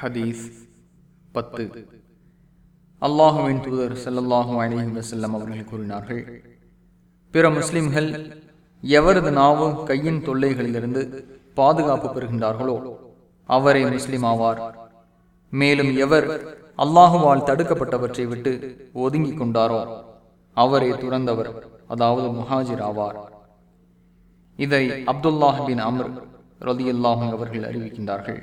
ஹதீஸ் பத்து. அல்லாஹுவின் தூதர் செல்லல்லாஹு அலிஹி வசல்லம் அவர்கள் கூறினார்கள் பிற முஸ்லிம்கள் எவரது நாவு கையின் தொல்லைகளிலிருந்து பாதுகாப்பு பெறுகின்றார்களோ அவரே முஸ்லிம் ஆவார். மேலும் எவர் அல்லாஹுவால் தடுக்கப்பட்டவற்றை விட்டு ஒதுங்கிக் கொண்டாரோ அவரே துறந்தவர் அதாவது முஹாஜிர் ஆவார். இதை அப்துல்லாஹின் அமர் அம்ர் அவர்கள் அறிவிக்கின்றார்கள்.